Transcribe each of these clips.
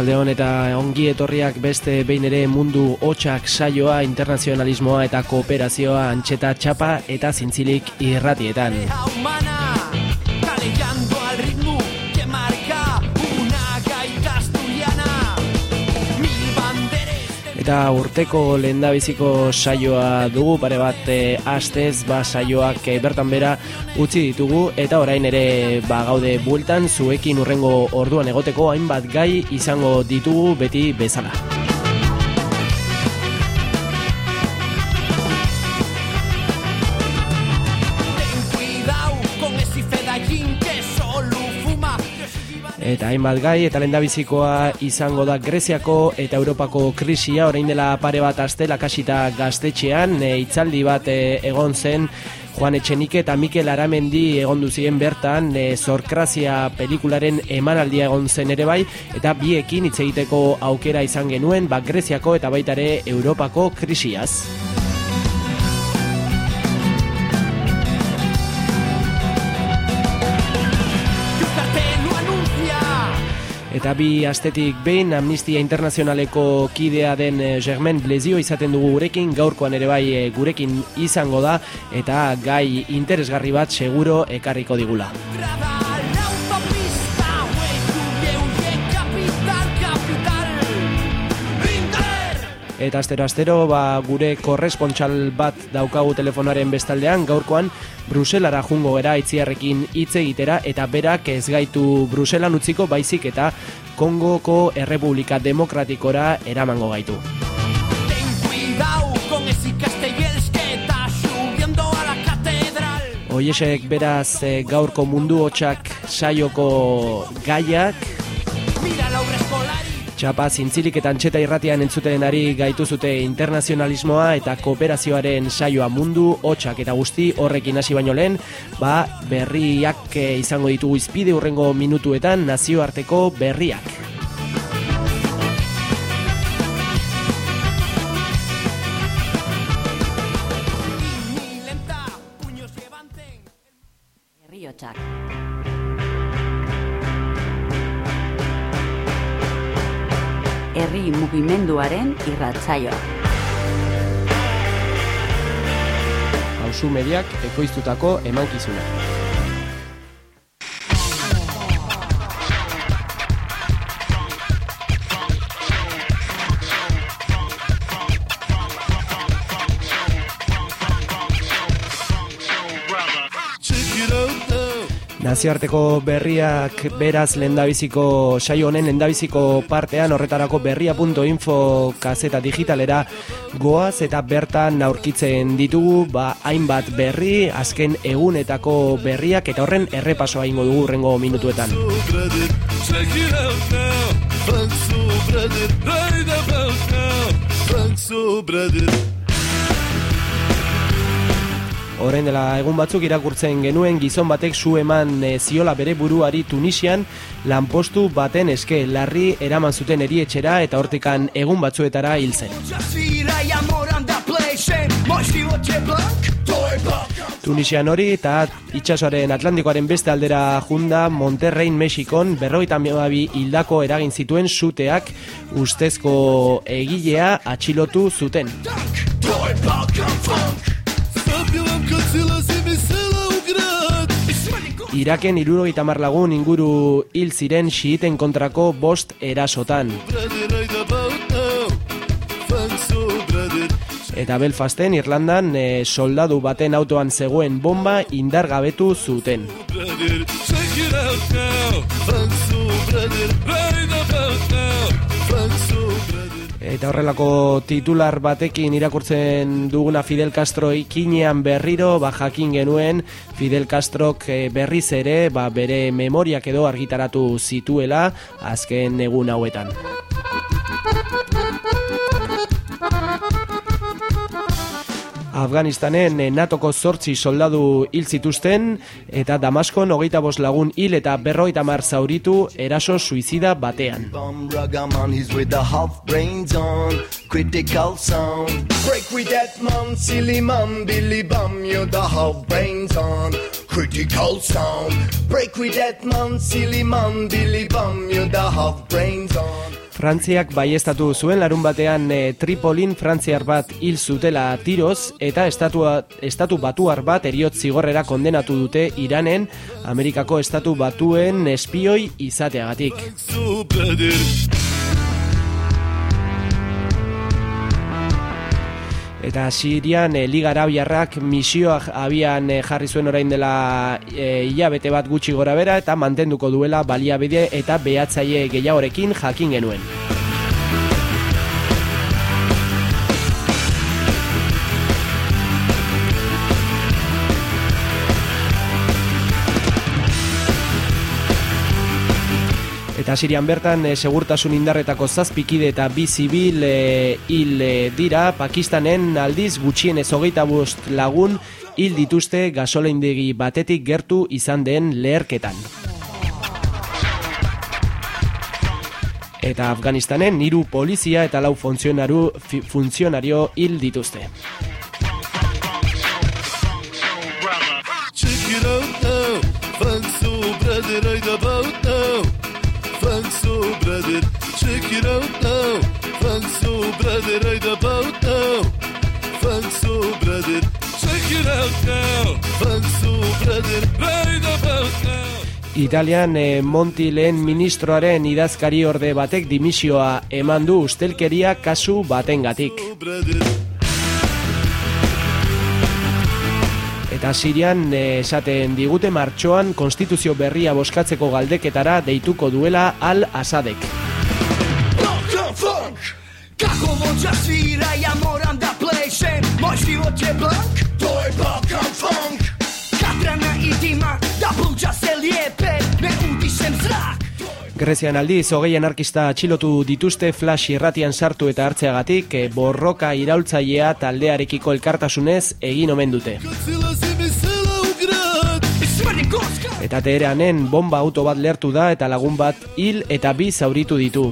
Arratsaldeon eta ongi etorriak beste behin ere mundu hotxak saioa, internazionalismoa eta kooperazioa antxeta txapa eta zintzilik irratietan. Eta urteko lehendabiziko saioa dugu, pare bat e, astez, ba saioak e, bertan bera utzi ditugu, eta orain ere ba, gaude bueltan, zuekin urrengo orduan egoteko hainbat gai izango ditugu beti bezala. Eta hainbat gai eta lendabizikoa izango da Greziako eta Europako krisia orain dela pare bat aste lakasita gaztetxean e, itzaldi bat e, egon zen Juan Etxenike eta Mikel Aramendi egon duzien bertan e, Zorkrazia pelikularen emanaldia egon zen ere bai eta biekin hitz egiteko aukera izan genuen ba Greziako eta baitare Europako krisiaz. Eta bi astetik behin Amnistia Internazionaleko kidea den eh, Germain Blezio izaten dugu gurekin, gaurkoan ere bai eh, gurekin izango da, eta gai interesgarri bat seguro ekarriko digula. Eta astero astero ba, gure korrespontxal bat daukagu telefonaren bestaldean gaurkoan Bruselara jungo gera itziarrekin hitz egitera eta berak ez gaitu Bruselan utziko baizik eta Kongoko Errepublika Demokratikora eramango gaitu. Oiesek beraz eh, gaurko mundu hotxak saioko gaiak Txapa zintzilik eta antxeta irratian entzuten ari gaitu zute internazionalismoa eta kooperazioaren saioa mundu, hotxak eta guzti horrekin hasi baino lehen, ba, berriak eh, izango ditugu izpide urrengo minutuetan nazioarteko berriak. Mugimenduaren irratzaioa. Hauzu mediak ekoiztutako emankizuna. Nazioarteko berriak beraz lendabiziko saio honen lendabiziko partean horretarako berria.info kazeta digitalera goaz eta bertan aurkitzen ditugu ba hainbat berri azken egunetako berriak eta horren errepasoa ingo dugu rengo minutuetan. Orain dela egun batzuk irakurtzen genuen gizon batek zu eman e, ziola bere buruari Tunisian lanpostu baten eske larri eraman zuten erietxera eta hortikan egun batzuetara hil zen. Tunisian hori eta itxasoaren Atlantikoaren beste aldera junda Monterrein Mexikon berroita bi hildako eragin zituen zuteak ustezko egilea atxilotu zuten. Iraken irurogeita lagun inguru hil ziren xiiten kontrako bost erasotan. Eta Belfasten, Irlandan, e, soldadu baten autoan zegoen bomba indargabetu zuten. Eta horrelako titular batekin irakurtzen duguna Fidel Castro ikinean berriro, ba jakin genuen Fidel Castrok eh, berriz ere ba, bere memoriak edo argitaratu zituela azken egun hauetan. Afganistanen eh, NATOko zortzi soldadu hil zituzten eta Damaskon hogeita bos lagun hil eta berroita mar zauritu eraso suizida batean. Critical sound. Break with that man, silly man, Billy Bum, you're the half brains on Frantziak baiestatu zuen larun batean e, Tripolin frantziar bat hil zutela tiroz eta estatua, estatu batuar bat eriot zigorrera kondenatu dute Iranen Amerikako estatu batuen espioi izateagatik. Eta Sirian e, Liga Arabiarrak misioak abian e, jarri zuen orain dela e, hilabete bat gutxi gora bera eta mantenduko duela baliabide eta behatzaile gehiagorekin jakin genuen. Eta Sirian bertan e, segurtasun indarretako zazpikide eta bi zibil e, hil e, dira Pakistanen aldiz gutxien ez hogeita bost lagun hil dituzte gasoleindegi batetik gertu izan den leherketan. Eta Afganistanen hiru polizia eta lau funtzionario, funtzionario hil dituzte. Brother, check it out now. Thanks so brother, right about now. Thanks so brother, check it out now. Thanks so brother, right about now. Italian eh, Monti lehen ministroaren idazkari orde batek dimisioa eman du ustelkeria kasu batengatik. Eta Sirian eh, esaten digute martxoan konstituzio berria boskatzeko galdeketara deituko duela al asadek. Kako moća svira, ja moram da Grezian aldiz, hogei anarkista atxilotu dituzte flash irratian sartu eta hartzeagatik e, borroka iraultzailea taldearekiko elkartasunez egin omen dute. Eta tehereanen bomba auto bat lertu da eta lagun bat hil eta bi zauritu ditu.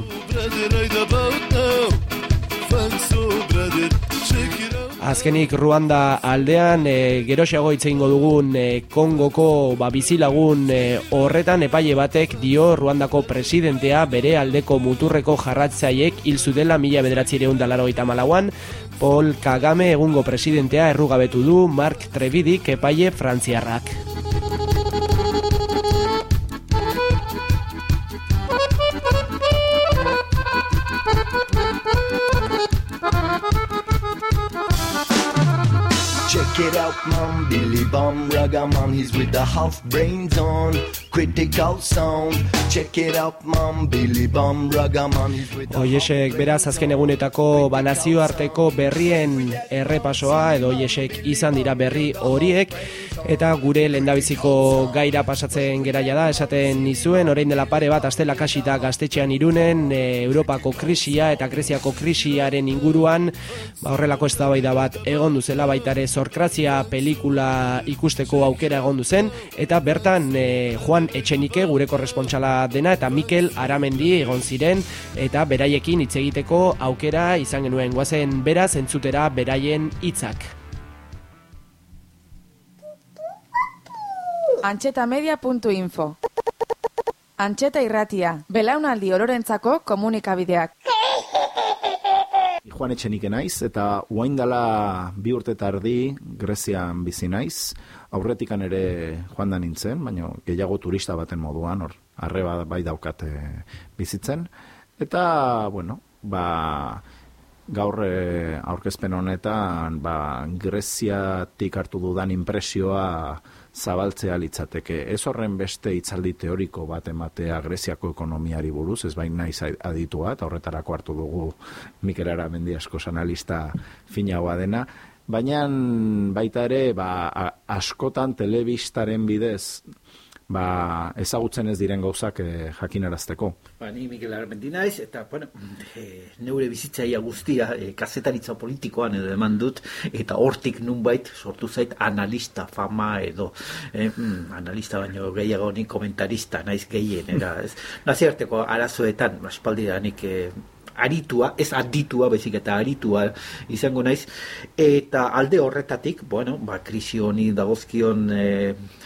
Azkenik Ruanda aldean e, geroxeago itzeingo dugun e, Kongoko ba, bizilagun e, horretan epaile batek dio Ruandako presidentea bere aldeko muturreko jarratzaiek hil zutela mila bederatzireun dalaro malauan Paul Kagame egungo presidentea errugabetu du Mark Trevidik epaile frantziarrak. Out, mom, Billy Bum, he's with the half brains on. Critical sound, check it out, mom, Billy Bum, Ragaman, Oiesek, beraz, azken egunetako banazio arteko berrien errepasoa, edo oiesek izan dira berri horiek, eta gure lendabiziko gaira pasatzen geraia da, esaten nizuen, orain dela pare bat, astela kasita gaztetxean irunen, e, Europako krisia eta Greziako krisiaren inguruan, ba, horrelako ez da bat egon duzela baitare zorkrazia pelikula ikusteko aukera egon duzen, eta bertan e, Juan Etxenike gure korrespontxala dena, eta Mikel Aramendi egon ziren, eta beraiekin hitz egiteko aukera izan genuen guazen beraz entzutera beraien hitzak. antxetamedia.info Antxeta irratia, belaunaldi ororentzako komunikabideak. Juan Etxenike naiz, eta uain dela bi urte tardi Grezian bizi naiz, aurretikan ere joan da nintzen, baina gehiago turista baten moduan, hor, arreba bai daukate bizitzen. Eta, bueno, ba, gaur e, aurkezpen honetan ba, Greziatik hartu dudan impresioa zabaltzea litzateke. Ez horren beste hitzaldi teoriko bat ematea Greziako ekonomiari buruz, ez bain naiz aditua, eta horretarako hartu dugu Mikel Aramendi asko analista finagoa dena, baina baita ere ba, askotan telebistaren bidez ba, ezagutzen ez diren gauzak eh, jakinarazteko. Ba, ni Miguel Armendi naiz, eta bueno, e, neure bizitzaia guztia e, kazetaritza politikoan edo eman dut, eta hortik nunbait sortu zait analista fama edo, e, mm, analista baino gehiago ni komentarista naiz gehien, era, ez, naziarteko arazoetan, aspaldidanik, e, aritua, ez aditua, bezik eta aritua izango naiz, eta alde horretatik, bueno, ba, krisi honi dagozkion e,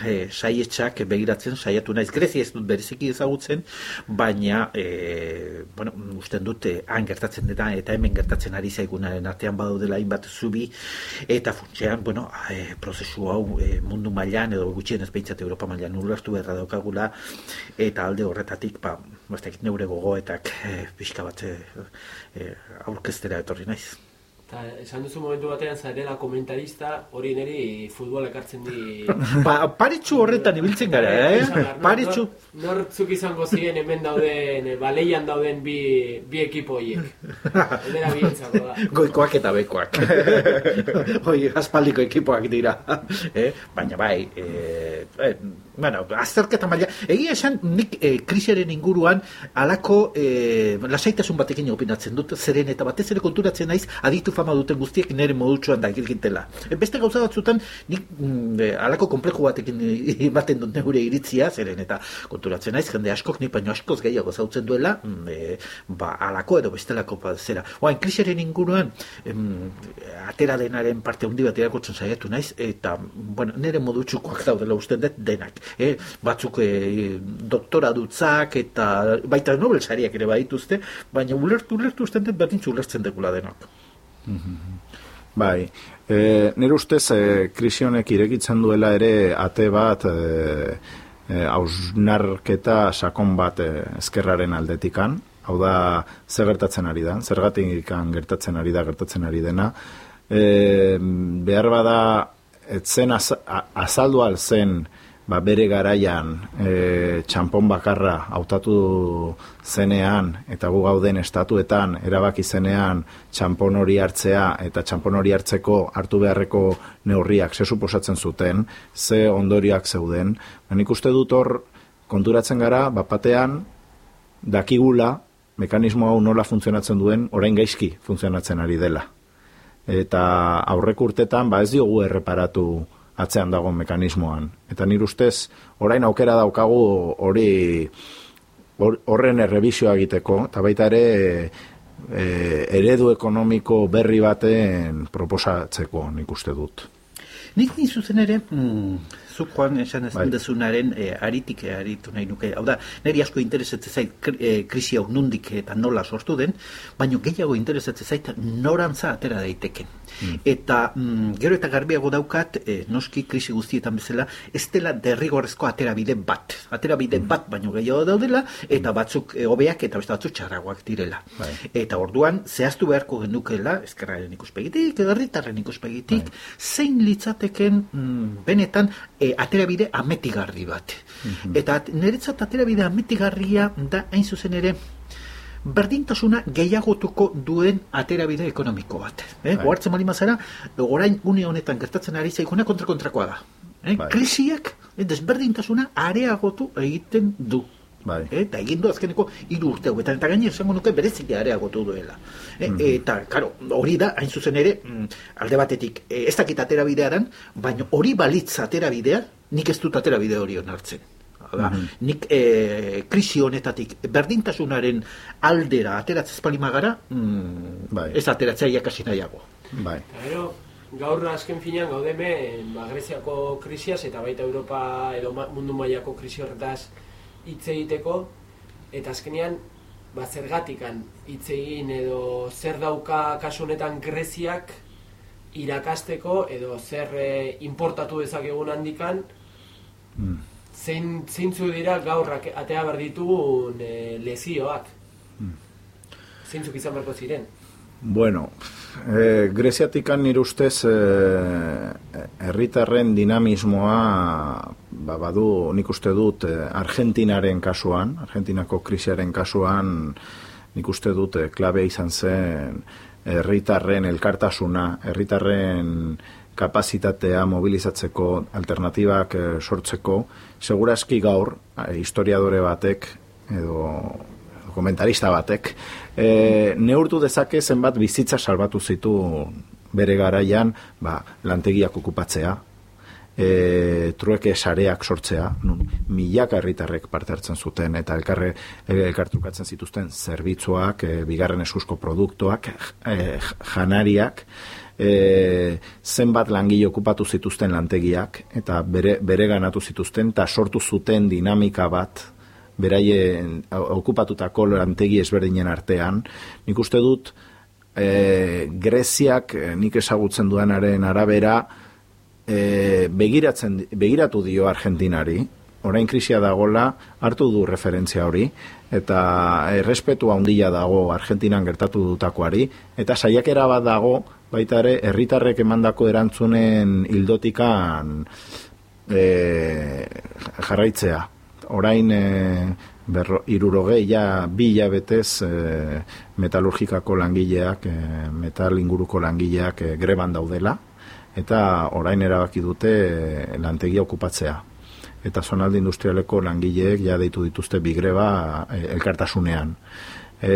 e, saietxak begiratzen, saiatu naiz, grezi ez dut bereziki ezagutzen, baina, e, bueno, usten dute, han gertatzen dira, eta hemen gertatzen ari zaigunaren artean badaudela hainbat zubi, eta funtsean, bueno, e, prozesu hau e, mundu mailan edo gutxien ez behitzat Europa mailan ulertu erra daukagula, eta alde horretatik, ba, neure gogoetak e, pixka bat e, e, aurkeztera etorri Ta, esan duzu momentu batean zarela komentarista, hori niri futbol ekartzen di... Pa, paritxu horretan ibiltzen gara, eh? Paritxu... Nor, nortzuk izango ziren hemen dauden, eh, baleian dauden bi, bi ekipo horiek. Edera bientzako da. Goikoak eta bekoak. Hoi, aspaldiko ekipoak dira. eh? Baina bai, eh, eh, bueno, azterketa maila, egia esan nik e, krisiaren inguruan alako e, lasaitasun batekin opinatzen dut, zeren eta batez ere konturatzen naiz aditu fama duten guztiek nire modutxuan da gilgintela. E, beste gauza batzutan nik mm, e, komplejo batekin baten dut neure iritzia, zeren eta konturatzen naiz, jende askok nik baino askoz gehiago zautzen duela, mm, e, ba, alako edo bestelako zera. Oain, krisiaren inguruan em, atera denaren parte handi bat irakotzen saiatu naiz, eta bueno, nire modutxukoak daudela usten dut denak eh, batzuk eh, doktora dutzak eta baita Nobel sariak ere badituzte, baina ulertu ulertu usten dut berdintzu ulertzen degula denok. Bai, e, nire ustez e, krisionek irekitzen duela ere ate bat e, e, sakon bat e, ezkerraren aldetikan, hau da zer gertatzen ari da, zergatik gertatzen ari da, gertatzen ari dena, e, behar bada etzen az, azaldu alzen ba, bere garaian e, txampon bakarra hautatu zenean eta gu gauden estatuetan erabaki zenean txampon hori hartzea eta txampon hori hartzeko hartu beharreko neurriak ze suposatzen zuten, ze ondoriak zeuden. Ba, nik uste dut hor konturatzen gara, bapatean dakigula mekanismo hau nola funtzionatzen duen orain gaizki funtzionatzen ari dela. Eta aurrek urtetan ba ez diogu erreparatu atzean dago mekanismoan. Eta nire ustez, orain aukera daukagu hori horren errebizioa egiteko, eta baita ere e, eredu ekonomiko berri baten proposatzeko nik uste dut. Nik zuzen ere, mm, zuk joan esan ez bai. dezunaren e, aritik e, aritu nahi nuke. Hau da, niri asko interesatzen zait e, krisi hau nundik eta nola sortu den, baina gehiago interesatzen zait norantza atera daiteken. Mm. Eta mm, gero eta garbiago daukat, e, noski krisi guztietan bezala, ez dela derrigorrezko atera bide bat. Atera bide mm. bat baino gehiago daudela, eta batzuk e, hobeak eta beste batzuk txarragoak direla. Bai. Eta orduan, zehaztu beharko genukela, ezkerraren ikuspegitik, egarritarren ikuspegitik, bai. zein litzateken mm, benetan e, aterabide ametigarri bat. Mm Eta niretzat aterabide ametigarria da hain zuzen ere berdintasuna gehiagotuko duen aterabide ekonomiko bat. Eh? Bai. Oartzen mali mazara, orain une honetan gertatzen ari zaikuna kontra-kontrakoa da. Eh? Bai. Krisiak eh, desberdintasuna areagotu egiten du. Bai. Eh, eta egin du azkeneko hiru urte hauetan eta gaine esango nuke berezik areagotu duela. Eh, mm Eta, karo, hori da, hain zuzen ere, mm, alde batetik, eh, ez dakit atera bidearan, baina hori balitz atera bidea, nik ez dut atera bide hori onartzen. Da, mm Nik e, krisi honetatik berdintasunaren aldera ateratzez palimagara, mm, bai. ez ateratzea iakasi nahiago. Bai. Gero, gaur azken finean gaudeme, ba, Greziako krisiaz eta baita Europa edo mundu mailako krisi horretaz hitz egiteko eta azkenean ba zergatikan hitz egin edo zer dauka kasu honetan Greziak irakasteko edo zer e, importatu dezakegun handikan mm. zein zeintzu dira gaur atea ber ditugun e, lezioak mm. zeintzuk izan berko ziren Bueno, e, Greziatikan nire ustez e, herritarren dinamismoa ba, badu nik uste dut Argentinaren kasuan, Argentinako krisiaren kasuan nik uste dut klabe izan zen herritarren elkartasuna, herritarren kapazitatea mobilizatzeko, alternatibak sortzeko, seguraski gaur, historiadore batek, edo komentarista batek, e, neurtu dezake zenbat bizitza salbatu zitu bere garaian ba, lantegiak okupatzea, e, trueke sareak sortzea, nun, milaka herritarrek parte hartzen zuten, eta elkarre elkartrukatzen zituzten zerbitzuak, e, bigarren eskuzko produktuak, e, janariak, e, zenbat langile okupatu zituzten lantegiak, eta bere, bere ganatu zituzten, eta sortu zuten dinamika bat, beraien okupatutako lantegi ezberdinen artean. Nik uste dut e, Greziak e, nik ezagutzen duanaren arabera e, begiratzen, begiratu dio Argentinari, orain krisia dagola hartu du referentzia hori eta errespetu handia dago Argentinan gertatu dutakoari eta saiakera bat dago baita ere herritarrek emandako erantzunen hildotikan e, jarraitzea. Orain e, berro, irurogei ja bi hilabetez e, metalurgikako langileak, e, metal inguruko langileak e, greban daudela, eta orain erabaki dute e, lantegia okupatzea. Eta zonalde industrialeko langileek ja deitu dituzte bigreba e, elkartasunean. E,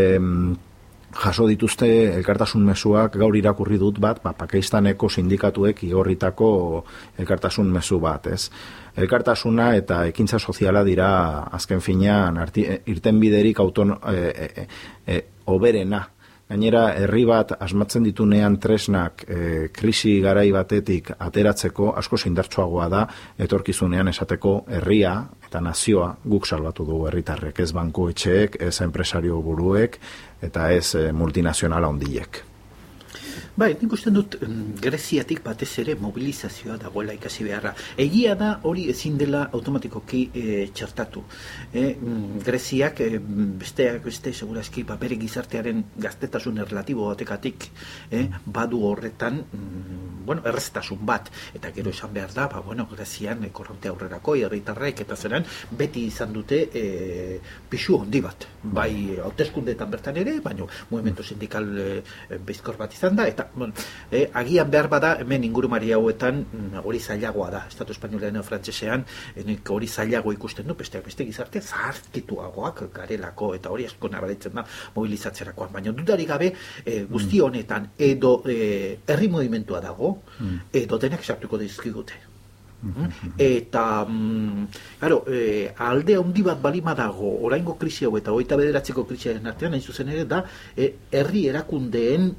jaso dituzte elkartasun mezuak gaur irakurri dut bat, ba, Pakistaneko sindikatuek igorritako elkartasun mezu bat, ez? elkartasuna eta ekintza soziala dira azken finean e, irten biderik auton e, e, e, oberena. Gainera, herri bat asmatzen ditunean tresnak e, krisi garai batetik ateratzeko asko indartsuagoa da etorkizunean esateko herria eta nazioa guk salbatu dugu herritarrek, ez banku etxeek, ez enpresario buruek eta ez e, multinazionala ondiek. Bai, nik uste dut Greziatik batez ere mobilizazioa dagoela ikasi beharra. Egia da hori ezin dela automatikoki e, txertatu. E, Greziak e, besteak beste segurazki ba, bere gizartearen gaztetasun erlatibo batekatik e, badu horretan mm, bueno, erreztasun bat. Eta gero esan behar da, ba, bueno, Grezian e, korronte aurrerako, herritarrek eta zeren beti izan dute e, pixu handi bat. Bai, hauteskundetan bertan ere, baina movimento sindikal e, bezkor bat izan da, eta bueno, e, agian behar bada hemen ingurumari hauetan mm, hori zailagoa da, Estatu Espainolean frantsesean enik hori zailago ikusten du, besteak beste gizarte zarkituagoak garelako eta hori asko nabaritzen da mobilizatzerakoan, baina dudari gabe e, guzti honetan edo e, herri dago mm. edo denak sartuko dizkigute. Eta mm, claro, e, alde handi bat balima dago oraingo krisi hau eta hogeita bederatzeko krisiaren artean hain zuzen ere da herri erakundeen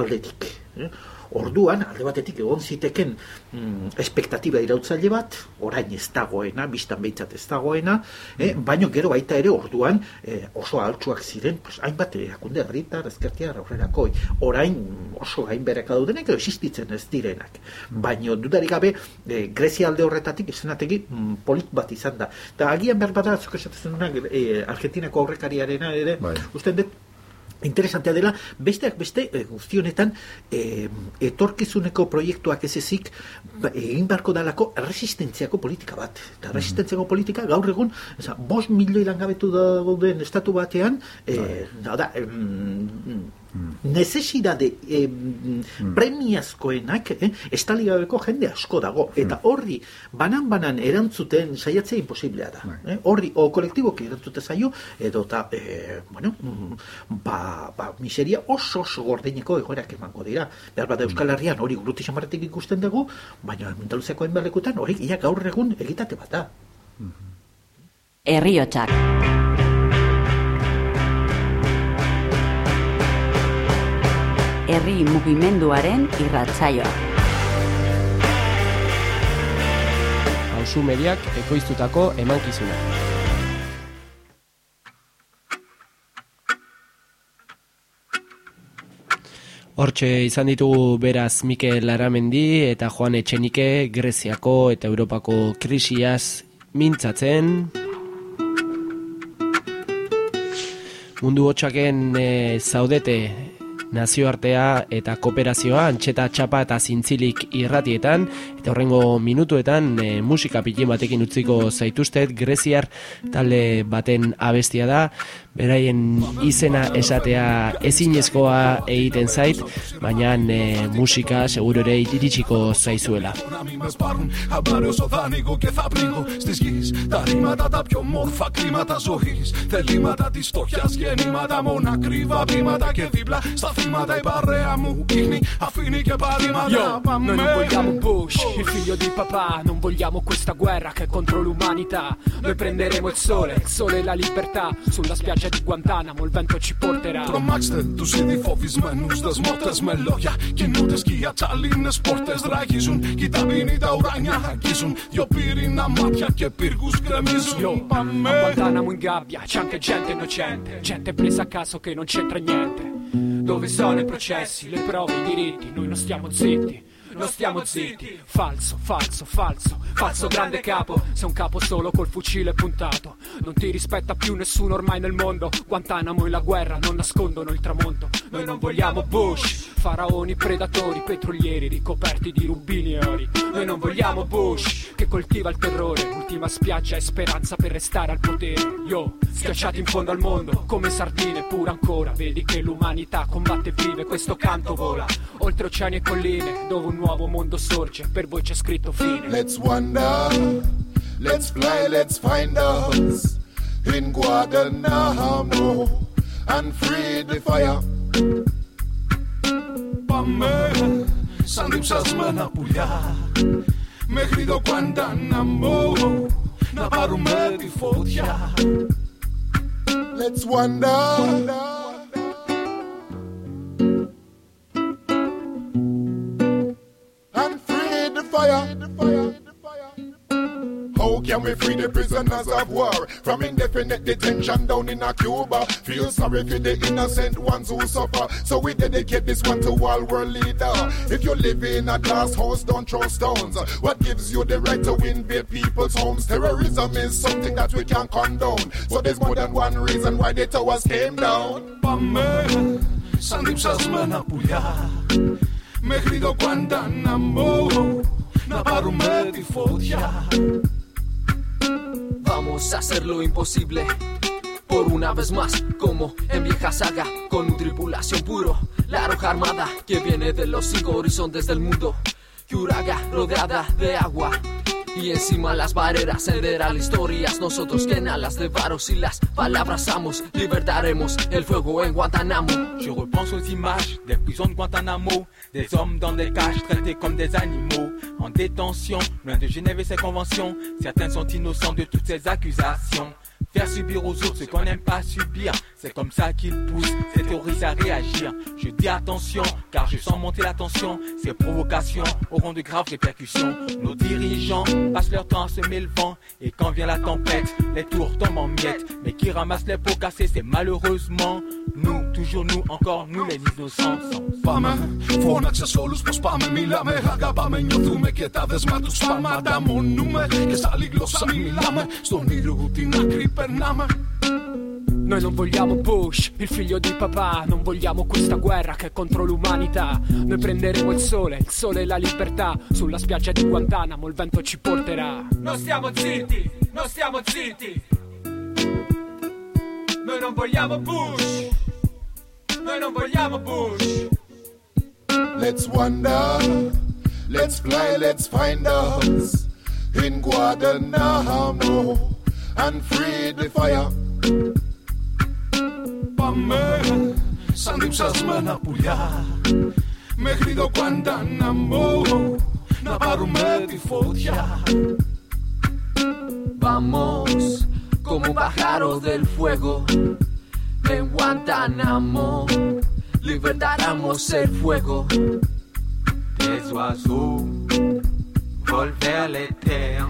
aldetik. Eh? Orduan, alde batetik egon ziteken mm, espektatiba irautzaile bat, orain ez dagoena, biztan behitzat ez dagoena, eh? Mm. baino gero baita ere orduan eh, oso altsuak ziren, pues, hainbat erakunde herritar ezkertia aurrerako, orain oso hain bereka daudenek edo existitzen ez direnak. Mm. Baino dudarik gabe, eh, Grezia alde horretatik izanategi mm, polit bat izan da. Eta agian bat da, esatzen eh, Argentinako aurrekariarena ere, bai. usten dut, interesantea dela, besteak beste e, guzti honetan e, etorkizuneko proiektuak ez ezik ba, egin beharko dalako resistentziako politika bat. Eta mm. resistentziako politika gaur egun, eza, bos milioi langabetu dauden estatu batean, e, da, necesidade eh, mm. premiazkoenak eh, estaligabeko jende asko dago. Eta mm. horri banan-banan erantzuten saiatzea imposiblea da. Bai. eh, horri, o kolektiboki erantzute zaio edo eta, eh, bueno mm, ba, ba, miseria oso oso gordeineko egoerak emango dira. Behar bat Euskal Herrian hori guruti xamaretik ikusten dugu baina Andaluzeko enberlekutan hori ia gaur egun egitate bat da. Herriotsak herri mugimenduaren irratzaioa. Hauzu mediak ekoiztutako emankizuna. Hortxe izan ditugu beraz Mikel Aramendi eta Juan Etxenike Greziako eta Europako krisiaz mintzatzen. Mundu hotxaken e, zaudete nazioartea eta kooperazioa antxeta txapa eta zintzilik irratietan. Eta horrengo minutuetan e, musika pilin batekin utziko zaituztet Greziar talde baten abestia da beraien izena esatea ezinezkoa egiten zait, baina e, musika seguro ere iritsiko zaizuela. Yo, noi non vogliamo Bush, il figlio di papà, non vogliamo questa guerra che è contro l'umanità. Noi prenderemo il sole, il sole e la libertà, sulla spiaggia di Guantanamo il vento ci porterà Τρομάξτε τους ήδη φοβισμένους δεσμότες Με λόγια κινούνται σκιά τσαλίνες πόρτες Ράγιζουν κι τα πίνει τα ουράνια Αγγίζουν δυο πύρινα μάτια και πύργους γκρεμίζουν Πάμε A Guantanamo in gabbia c'è anche gente innocente, gente presa a caso che non c'entra niente. Dove sono i processi, le prove, i diritti, noi non stiamo zitti non stiamo zitti. Falso, falso, falso, falso grande capo. Sei un capo solo col fucile puntato. Non ti rispetta più nessuno ormai nel mondo. Guantanamo e la guerra non nascondono il tramonto. Noi non vogliamo Bush, faraoni, predatori, petrolieri ricoperti di rubini e ori. Noi non vogliamo Bush che coltiva il terrore. Ultima spiaggia e speranza per restare al potere. Yo, schiacciati in fondo al mondo come sardine, pure ancora. Vedi che l'umanità combatte e vive, questo canto vola oltre oceani e colline dove un nuovo mondo sorge, per voi c'è scritto fine. Let's wander, let's fly, let's find us in Guadalajara and free the fire. Πάμε σαν διψασμένα πουλιά μέχρι το Guantanamo να πάρουμε τη φωτιά. Let's wander. How can we free the prisoners of war from indefinite detention down in a Cuba? Feel sorry for the innocent ones who suffer. So we dedicate this one to all world leader. If you live in a glass house, don't throw stones. What gives you the right to invade people's homes? Terrorism is something that we can't condone. So there's more than one reason why the towers came down. Πάμε σαν διψασμένα πουλιά μέχρι το Guantanamo να πάρουμε τη φωτιά. Vamos a hacer lo imposible. Por una vez más, como en vieja saga, con tripulación puro, la roja armada que viene de los cinco horizontes del mundo. Yuraga rodeada de agua, y encima las barreras las historias Nosotros que en alas de varos y las palabras amos Libertaremos el fuego en Guantanamo Je repense aux images des prisons de Guantanamo Des hommes dans des cages traités comme des animaux. En détention, loin de Genève et ses conventions. Certains sont innocents de toutes ces accusations Faire subir aux autres ce qu'on n'aime pas subir, c'est comme ça qu'ils poussent ces terroristes à réagir. Je dis attention, car je sens monter la tension. Ces provocations auront de graves répercussions. Nos dirigeants passent leur temps à semer le vent, et quand vient la tempête, les tours tombent en miettes. Mais qui ramassent les pots cassés, c'est malheureusement nous, toujours nous, encore nous les innocents. Πάμε, φώναξε όλους πως πάμε, μιλάμε, αγαπάμε, νιώθουμε και τα δεσμά τους πάμε, ανταμονούμε και σ' άλλη γλώσσα μιλάμε, στον ήρου την άκρη Panama. Noi non vogliamo Bush, il figlio di papà, non vogliamo questa guerra che è contro l'umanità. Noi prenderemo il sole, il sole e la libertà. Sulla spiaggia di Guantanamo il vento ci porterà. Non stiamo zitti, non stiamo zitti. Noi non vogliamo Bush, noi non vogliamo Bush. Let's wander, let's fly, let's find us in Guantanamo. and free the fire. Πάμε σαν διψασμένα πουλιά μέχρι το Guantanamo να πάρουμε τη φωτιά. Vamos como pájaro del fuego en Guantanamo libertaremos el fuego. Des oiseaux volent vers les terres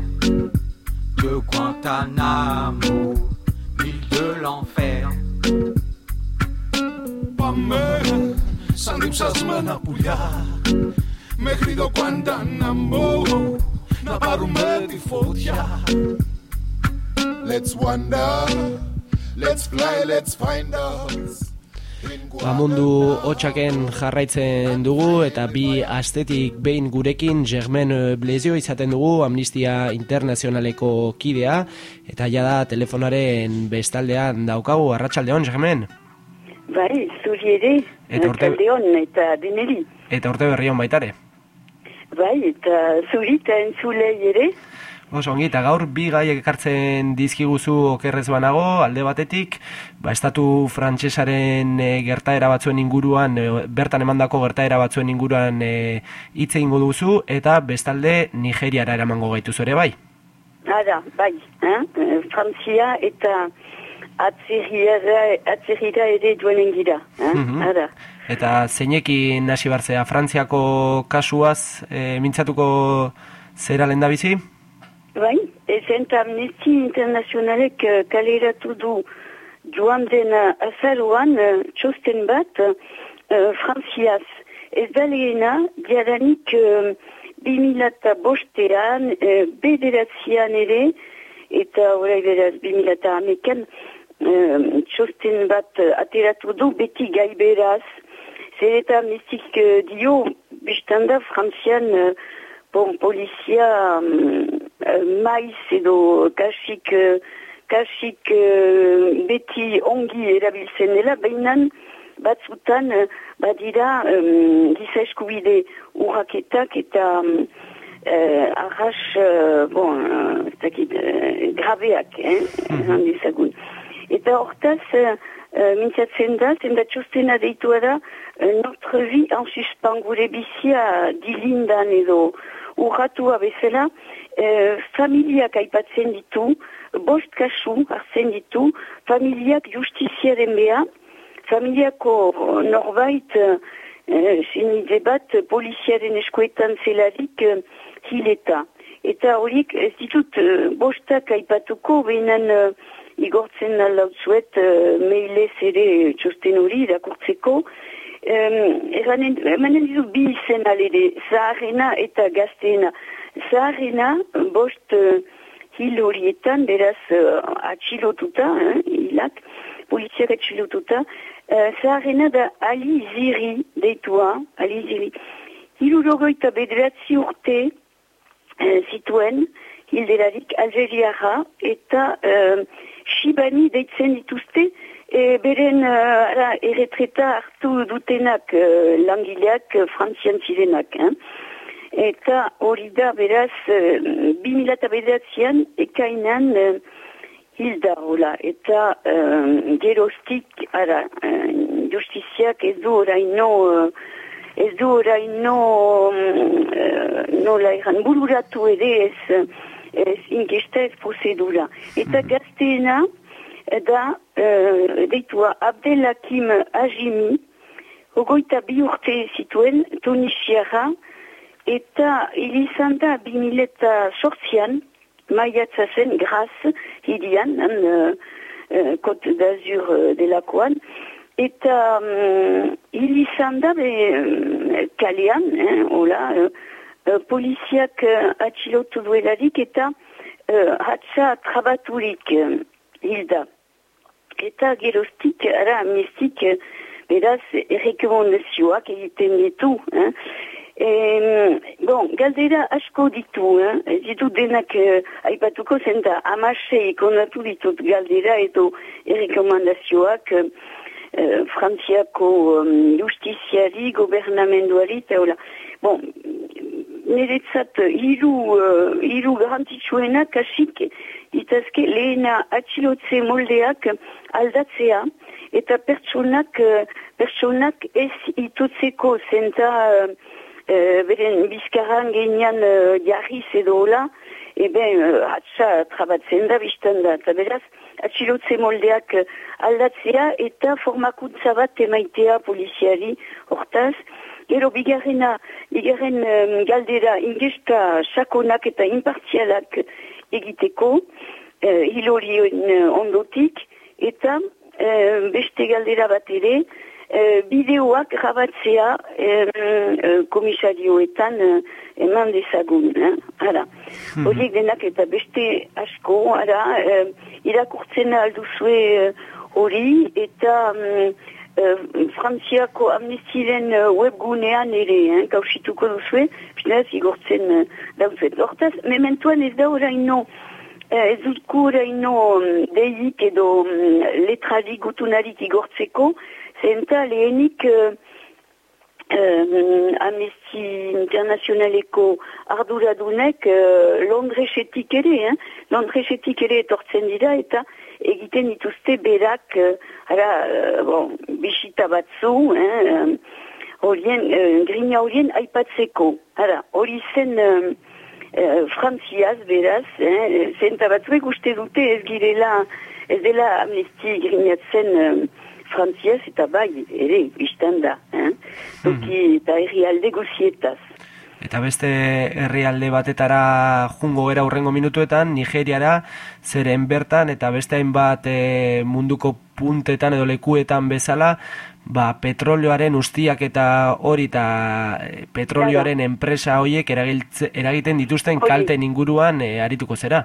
de Guantanamo, ville de l'enfer. Πάμε σαν διψασμένα πουλιά μέχρι το Guantanamo να πάρουμε τη φωτιά. Let's wander, let's fly, let's find us Ba, mundu hotxaken jarraitzen dugu eta bi astetik behin gurekin Germen Blezio izaten dugu Amnistia Internazionaleko kidea eta jada telefonaren bestaldean daukagu, arratsaldeon Germen? Bai, zuri ere, eta urte... eta dineri. Eta urte berri hon baitare? Bai, eta zuri eta entzulei ere. Oso ongi, eta gaur bi gai ekartzen dizkiguzu okerrez banago, alde batetik, ba, estatu frantsesaren e, gertaera batzuen inguruan, e, bertan emandako gertaera batzuen inguruan e, hitz egingo duzu, eta bestalde Nigeriara eramango gaitu zure bai? Ara, bai, eh? Frantzia eta atzerira ere duenen gira, eh? mm ara. Eta zeinekin nasi barzea, Frantziako kasuaz e, mintzatuko zera lenda bizi? Bai, ezent amnesti internazionalek uh, kaleratu du joan den azaruan uh, txosten bat uh, frantziaz. Ez da lehena, diadanik uh, 2000 bostean, uh, bederatzean ere, eta horrek beraz 2000 amekan, uh, txosten bat uh, ateratu du beti gai. Zer eta amnestik uh, dio, bestanda frantzian uh, bon, polizia um, maiz edo kasik, kasik beti ongi erabiltzen dela, behinan batzutan badira um, giza eskubide urraketak eta um, uh, arras, uh, bon, uh, uh, grabeak, eh, mm Eta hortaz, uh, mintzatzen da, zenda txostena deitu da, notre vie en suspens gure bizia dilindan edo. Urratua bezala, e, familiak aipatzen ditu, bost kasu hartzen ditu, familiak justiziaren beha, familiako norbait e, bat poliziaren eskoetan zelarik e, hileta. Eta horiek ez ditut e, bostak aipatuko, behinan e, igortzen alautzuet e, meilez ere txosten hori irakurtzeko, Emanen um, ditu bi izen alede, zaharena eta gazteena. Zaharena, bost uh, hil horietan, beraz uh, atxilotuta, eh, hilak, poliziak atxilotuta, uh, zaharena da Ali Ziri deitua, Ali Ziri. Hilurogoita bederatzi urte uh, zituen, hilderarik Algeriara, eta uh, Shibani deitzen dituzte, e, beren uh, erretreta hartu dutenak uh, langileak uh, frantzian zirenak. Eh? eta hori da beraz uh, 2000 bedatzean ekainan uh, hilda hola eta uh, gerostik ara, uh, justiziak ez du oraino uh, ez du oraino uh, nola egan bururatu ere ez, ez inkesta ez prozedura eta mhm. gazteena da uh, deitua Abdelakim Ajimi ogoita bi urte zituen Tunisiara eta hilizan da bimileta sortzian, maiatza zen graz hirian, nan uh, uh, Côte d'Azur delakoan, eta um, hilizan da be, kalean, eh, hola, uh, uh, poliziak atxilotu duelarik eta uh, hatza trabaturik hilda. Eta gerostik, ara amnestik, beraz, errekomendazioak egiten ditu, eh, E, bon, galdera asko ditu, eh? ez ditut denak eh, aipatuko zen da, amasei ikonatu ditut galdera edo errekomandazioak eh, frantziako um, justiziari, gobernamenduari, eta hola. Bon, niretzat hiru uh, hiru garantitzuena kasik itazke lehena atxilotze moldeak aldatzea eta pertsonak, uh, pertsonak ez itutzeko zenta uh, uh, beren bizkarran genian uh, jarriz edo hola, eben uh, atxa trabatzen da biztan da, eta beraz, atxilotze moldeak uh, aldatzea eta formakuntza bat emaitea poliziari hortaz, Gero bigarrena, bigarren um, galdera ingesta sakonak eta impartialak egiteko, uh, hilorien uh, ondotik, eta uh, beste galdera bat ere, e, bideoak rabatzea e, komisarioetan e, eman dezagun. Eh? Hala. Mhm. Horiek denak eta beste asko, ara, e, irakurtzen alduzue hori eta frantziako amnestiren webgunean ere, eh, gausituko duzue, pinaz, igortzen uh, dauzuet. Hortaz, mementuan ez da oraino, ez dutku oraino um, deik edo um, letrari gutunarik igortzeko, zenta lehenik uh, uh, Amnesty Internationaleko arduradunek uh, Londresetik ere, eh? Londresetik ere etortzen dira eta egiten dituzte berak, uh, ara, uh, bon, bisita batzu, eh? horien, uh, grina horien aipatzeko. Ara, hori zen uh, uh, frantziaz beraz, eh? zenta batzuek uste dute ez girela, ez dela amnesti grinatzen uh, frantziaz eta bai, ere, biztan da. Eh? Mm eta herrialde guzietaz. Eta beste herrialde batetara jungo gera urrengo minutuetan, Nigeriara, zeren bertan, eta beste hainbat e, munduko puntetan edo lekuetan bezala, ba, petrolioaren ustiak eta hori eta e, petrolioaren enpresa horiek eragiten dituzten kalten inguruan e, arituko zera?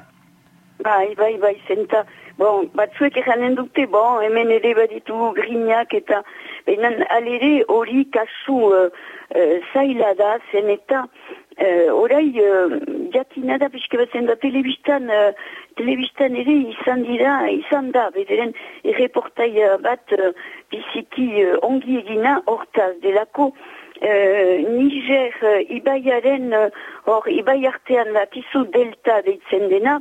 Bai, bai, bai, zenta, bon, batzuek eranen dute, bon, hemen ere baditu grinak eta, behinan, alere hori kasu uh, uh, zaila da, zen eta, uh, orai, uh, jatina da, pixke batzen da, telebistan, uh, telebistan ere izan dira, izan da, bederen, erreportai bat, uh, biziki uh, ongi egina, hortaz, delako, uh, Niger, uh, ibaiaren, hor, uh, ibai artean, latizu delta deitzen dena,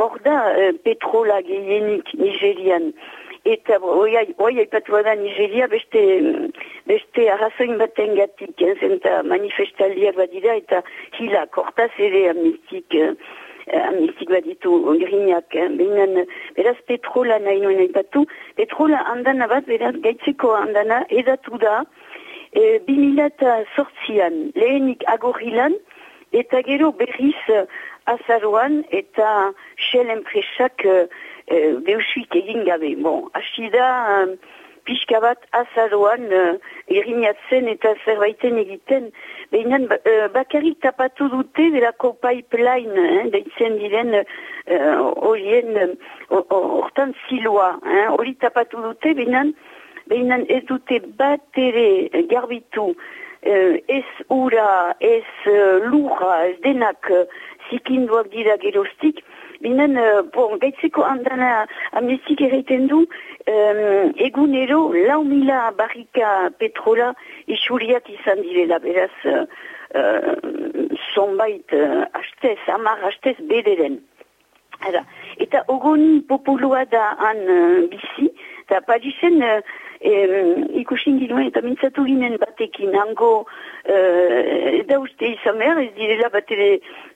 hor da uh, petrola gehienik nigerian. Eta oi haipatu da Nigeria beste, beste arrazoin baten gatik, eh, zenta manifestaldiak badira eta hilak, hortaz ere amnistik, eh, amnistik baditu grinak. Eh, Behinan, beraz petrola nahi nuen haipatu, petrola andana bat, beraz gaitzeko andana edatu da, e, 2000 sortzian, lehenik agorilan, eta gero berriz azaruan eta Shell enpresak uh, uh, beusuik egin gabe. Bon, hasi da um, pixka bat azaruan uh, irinatzen eta zerbaiten egiten. Behinan uh, bakarrik tapatu dute delako pipeline, eh, deitzen diren horien uh, hortan uh, ziloa. Hori eh, tapatu dute, behinan, behinan ez dute bat ere garbitu uh, ez ura, ez uh, lura, ez denak uh, zikinduak dira gerostik, binen, uh, bon, gaitzeko andana amnestik erreiten du, um, egunero lau mila barrika petrola isuriak izan direla, beraz, uh, uh, zonbait uh, hastez, amar hastez bederen. Eta, eta ogoni populua da han uh, bizi, eta Parisen uh, ikusin ginoen eta mintzatu ginen batekin hango uh, da uste izan behar ez direla bat ere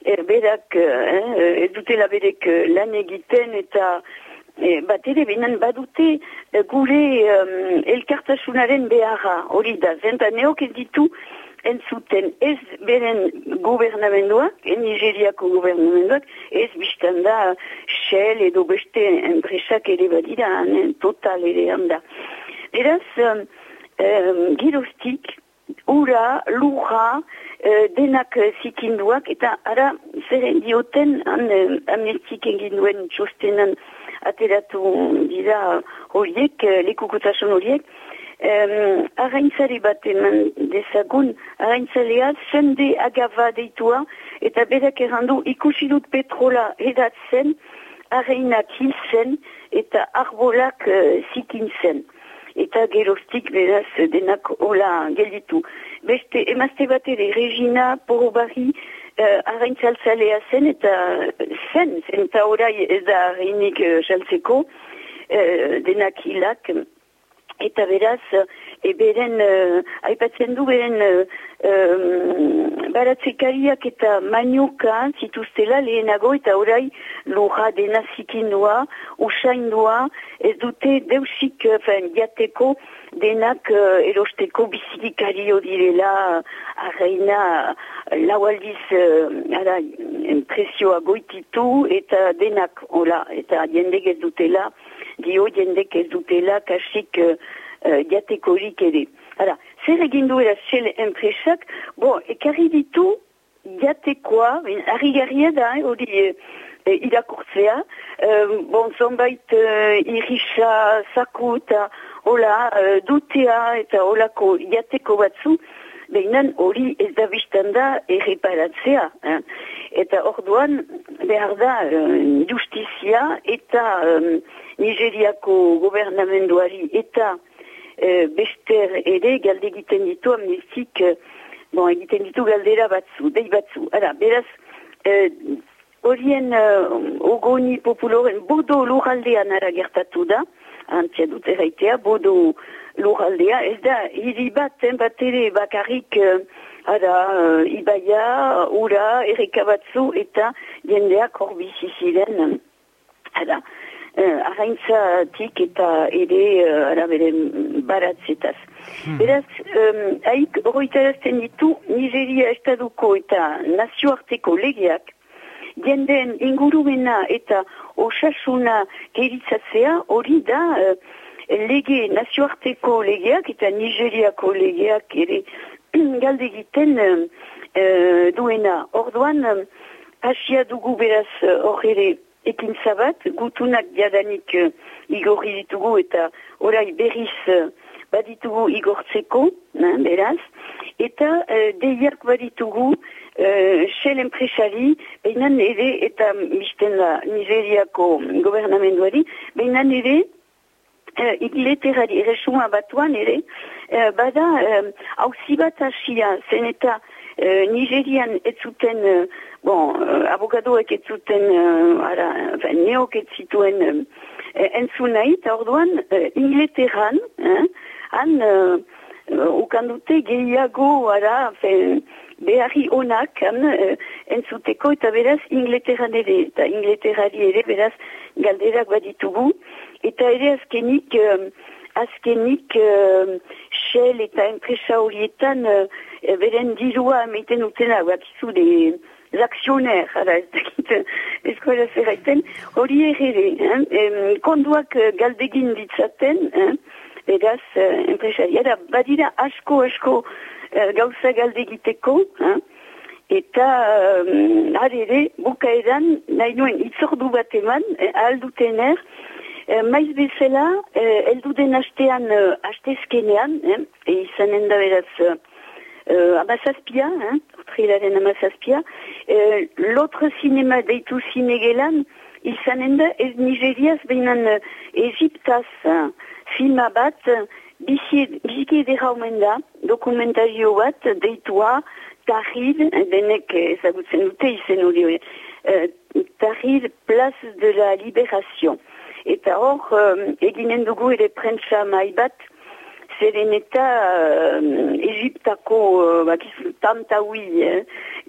er, berak eh, ez dutela berek lan egiten eta eh, bat ere binen badute gure um, elkartasunaren beharra hori da zenta neok ez ditu entzuten ez beren gubernamenduak, en Nigeriako gubernamenduak, ez biztan da Shell edo beste enpresak ere badira, total ere handa. Beraz, um, um, girostik, ura, lura, uh, denak zikinduak, eta ara zer dioten um, amnestik egin duen txostenan ateratu dira horiek, uh, lekukutasun horiek, um, arraintzari bat eman dezagun, arraintzalea zende agava deitua, eta berak errandu ikusi dut petrola edatzen, arreinak hilzen, eta arbolak uh, zikintzen eta gerostik beraz denak hola gelditu. Beste emazte bat ere Regina Porobari uh, arraintzaltzalea zen eta zen, zen eta orai ez da arrainik uh, denak hilak eta beraz e beren, uh, aipatzen du beren uh, um, baratzekariak eta manioka zituztela lehenago eta orai lura dena zikindua, usaindua, ez dute deusik, fen, jateko denak uh, erosteko bizilikario direla arreina lau aldiz uh, presioa goititu eta denak, hola, eta jendek ez dutela, dio jendek ez dutela kasik uh, uh, jatekorik ere. Hala, zer egin duela zel enpresak, bo, ekarri ditu jatekoa, harri garria da, hori, e, irakurtzea, e, bon, zonbait e, irisa, zaku eta hola, e, dutea eta holako jateko batzu, behinan hori ez da biztan da erreparatzea. Eh? Eta orduan behar da justizia eta um, Nigeriako gobernamenduari eta uh, bester ere galde egiten ditu amnestik, bon, egiten ditu galdera batzu, dei batzu. Ara, beraz, horien uh, ogoni populoren bodo luraldean ara gertatu da, antzia dut erraitea, bodo lurraldea, ez da, hiri bat, bat ere bakarrik, uh, ara, uh, ibaia, ura, erreka batzu, eta jendeak hor biziziren, ara, uh, arraintzatik eta ere, uh, ara bere, baratzetaz. Hmm. Beraz, um, haik horretarazten ditu, Nigeria estaduko eta nazioarteko legeak, jendeen ingurumena eta osasuna geritzatzea hori da uh, lege nazioarteko legeak eta nigeriako legeak ere galde egiten uh, duena. Orduan, hasia dugu beraz hor ere ekin zabat, gutunak diadanik uh, igorri ditugu eta orai berriz uh, baditugu igortzeko, beraz, eta uh, deiak baditugu Shell uh, enpresari, behinan ere, eta misten da Nigeriako gobernamenduari, behinan ere, uh, igleterari, resuma batuan ere, uh, bada, hauzi uh, bat asia, zen eta uh, Nigerian ez zuten, uh, bon, uh, abogadoek ez zuten, uh, ara, enfin, neok ez zituen uh, entzunai, eta orduan, uh, ingleteran, uh, han, uh, ukandute gehiago, ara, enfin, beharri onak uh, entzuteko eta beraz ingleterran ere, eta ingleterrari ere beraz galderak baditugu, eta ere azkenik, uh, azkenik uh, shell eta enpresa horietan uh, beren dirua meiten utena, bakizu de zaksioner, ara ez dakit eskola zerraiten, hori ere, eh? konduak galdegin ditzaten, eh? beraz uh, enpresari, badira asko, asko, uh, gauza galde egiteko, eta uh, ere, bukaeran, nahi nuen itzordu bat eman, eh, aldutener, uh, maiz bezala, uh, eldu den hastean, uh, hastezkenean, eh, e izanen da beraz, uh, amazazpia, eh, trilaren amazazpia, uh, lotre sinema deitu zinegelan, izanen da, ez Nigeriaz, behinan Egiptaz, filma bat, biziki edera omen da, dokumentario bat, deitua, Tahrir, denek ezagutzen dute uh, Tahrir, Place de la Libération. Eta hor, uh, eginen dugu ere prentsa mai bat, zeren eta uh, Egiptako, uh, bakizu, tantaui, eh,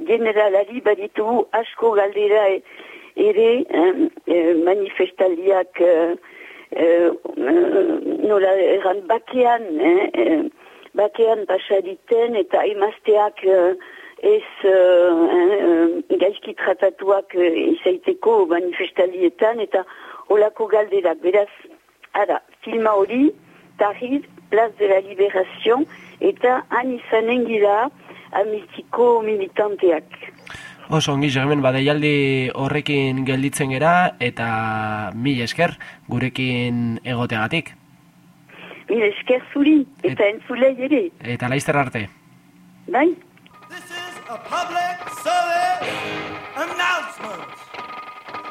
generalari baditu asko galdera ere eh, manifestaldiak uh, Uh, nola erran bakean, eh, eh, bakean pasaditen eta emazteak uh, ez uh, uh, gaizki tratatuak izaiteko manifestalietan eta olako galderak. Beraz, ara, filma hori, Tahrir, Place de la Libération, eta han izanen gira amistiko militanteak. Oso ongi jermen badeialdi horrekin gelditzen gera eta mil esker gurekin egoteagatik. Mil esker zuri eta Et, entzulei ere. Eta laizter arte. Bai. This is a public service announcement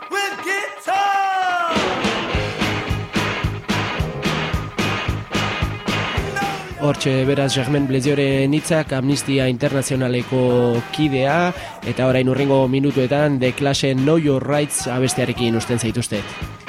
with guitar. Hortxe beraz Germen Blezioren nitzak Amnistia Internazionaleko kidea eta orain urrengo minutuetan de klase Know Your Rights abestearekin usten zaituztet.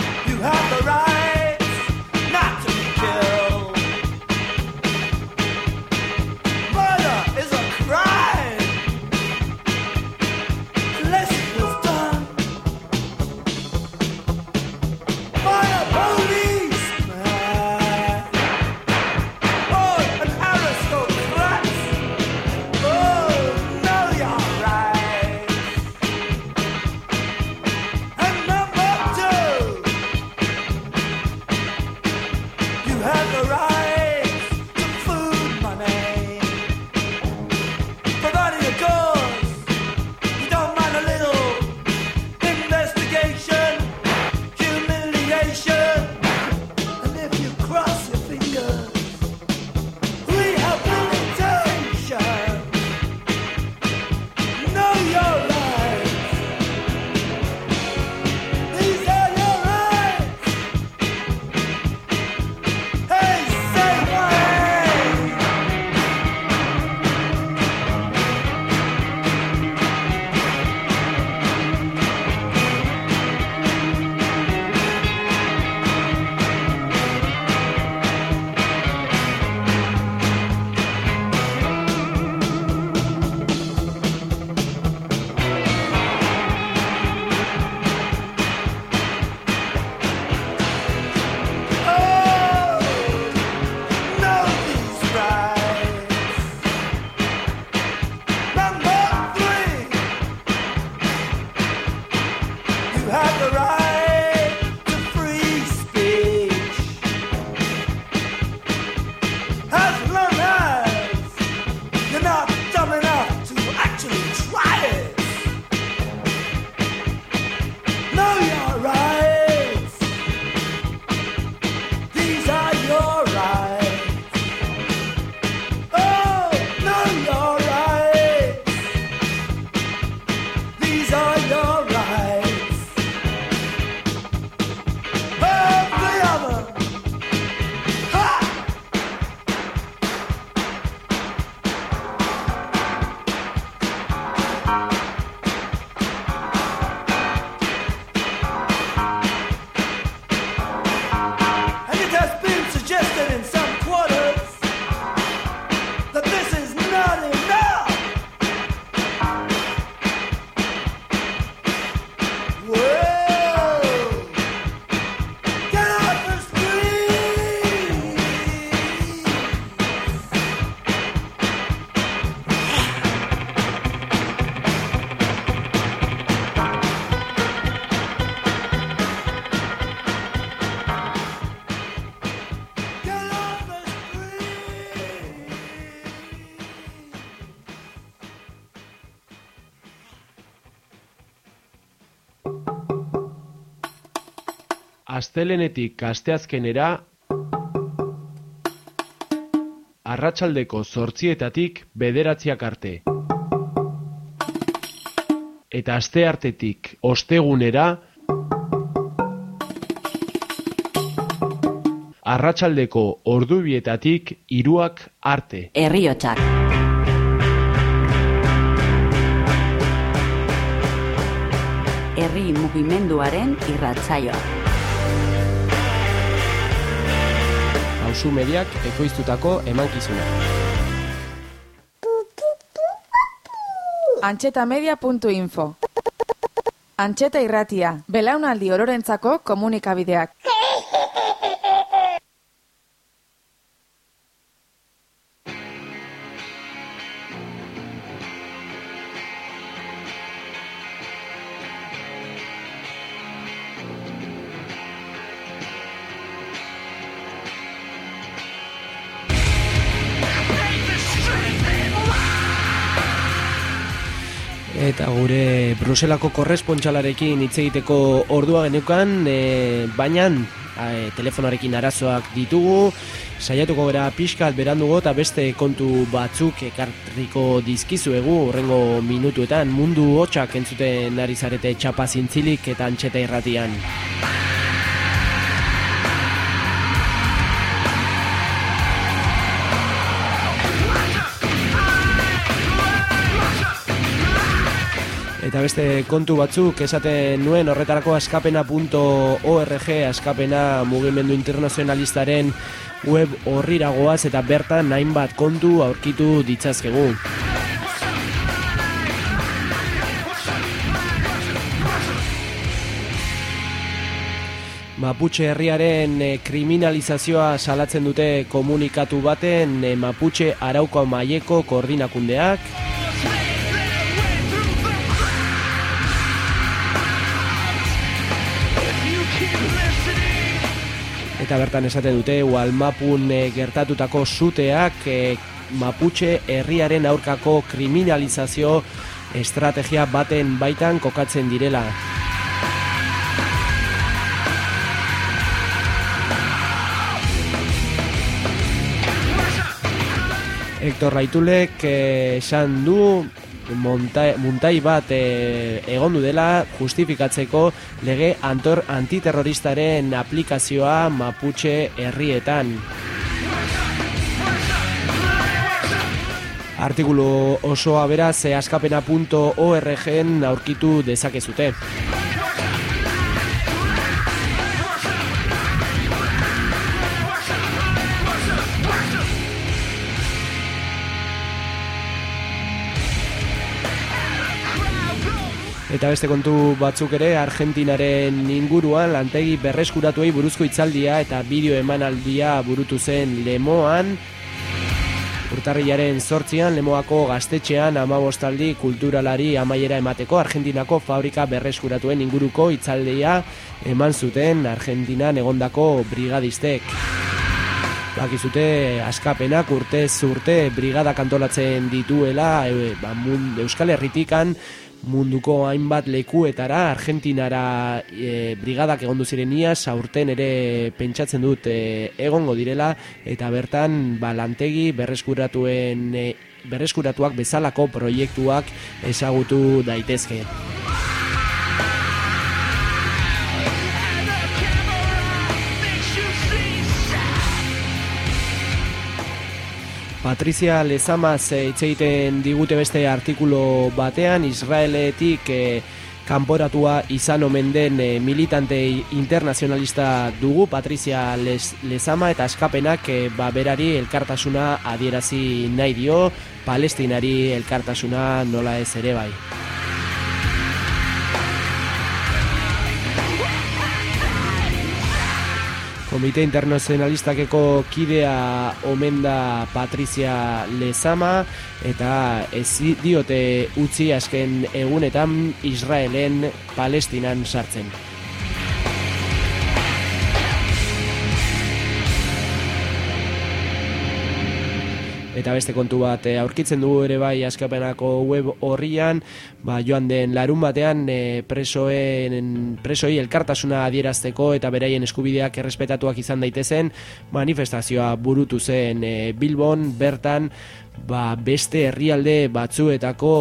Astelenetik asteazkenera arratsaldeko zortzietatik bederatziak arte. Eta aste artetik ostegunera arratsaldeko ordubietatik iruak arte. Herriotsak. Herri mugimenduaren irratsaioa. Pausu mediak ekoiztutako emankizuna. Antxetamedia.info Antxeta irratia, belaunaldi ororentzako komunikabideak. Bruselako korrespontxalarekin hitz egiteko ordua geneukan, e, baina e, telefonarekin arazoak ditugu, saiatuko gara pixkat berandugo eta beste kontu batzuk ekartriko dizkizuegu horrengo minutuetan mundu hotxak entzuten ari zarete txapa zintzilik eta antxeta irratian. Eta beste kontu batzuk esaten nuen horretarako askapena.org askapena mugimendu internazionalistaren web horriragoaz eta bertan hainbat kontu aurkitu ditzazkegu. Mapuche herriaren eh, kriminalizazioa salatzen dute komunikatu baten eh, Mapuche arauko maieko koordinakundeak. Eta bertan esaten dute Walmapun e, gertatutako zuteak e, Mapuche herriaren aurkako kriminalizazio estrategia baten baitan kokatzen direla. Hector Raitulek esan du montai, muntai bat e, egondu dela justifikatzeko lege antor antiterroristaren aplikazioa Mapuche herrietan. Artikulu osoa beraz askapena.org aurkitu dezakezute. Eta beste kontu batzuk ere Argentinaren inguruan lantegi berreskuratuei buruzko itzaldia eta bideo emanaldia burutu zen Lemoan Urtarrilaren sortzian Lemoako gaztetxean amabostaldi kulturalari amaiera emateko Argentinako fabrika berreskuratuen inguruko itzaldia eman zuten Argentinan egondako brigadistek. Bakizute askapenak urte zurte brigada kantolatzen dituela e, ba, Euskal Herritikan munduko hainbat lekuetara, Argentinara e, brigadak egondu ziren iaz, aurten ere pentsatzen dut e, egongo direla, eta bertan ba, lantegi berreskuratuen e, berreskuratuak bezalako proiektuak ezagutu daitezke. Patricia Lezamaz hitz egiten digute beste artikulu batean Israeletik eh, kanporatua izan omen den eh, militante internazionalista dugu Patricia Lezama eta askapenak eh, ba, berari elkartasuna adierazi nahi dio Palestinari elkartasuna nola ez ere bai. Komite Internacionalistakeko kidea omen da Patricia Lezama eta ez diote utzi asken egunetan Israelen Palestinan sartzen. Eta beste kontu bat e, aurkitzen dugu ere bai askapenako web horrian, ba, joan den larun batean e, presoen, presoi elkartasuna adierazteko eta beraien eskubideak errespetatuak izan daitezen manifestazioa burutu zen e, Bilbon, bertan, ba, beste herrialde batzuetako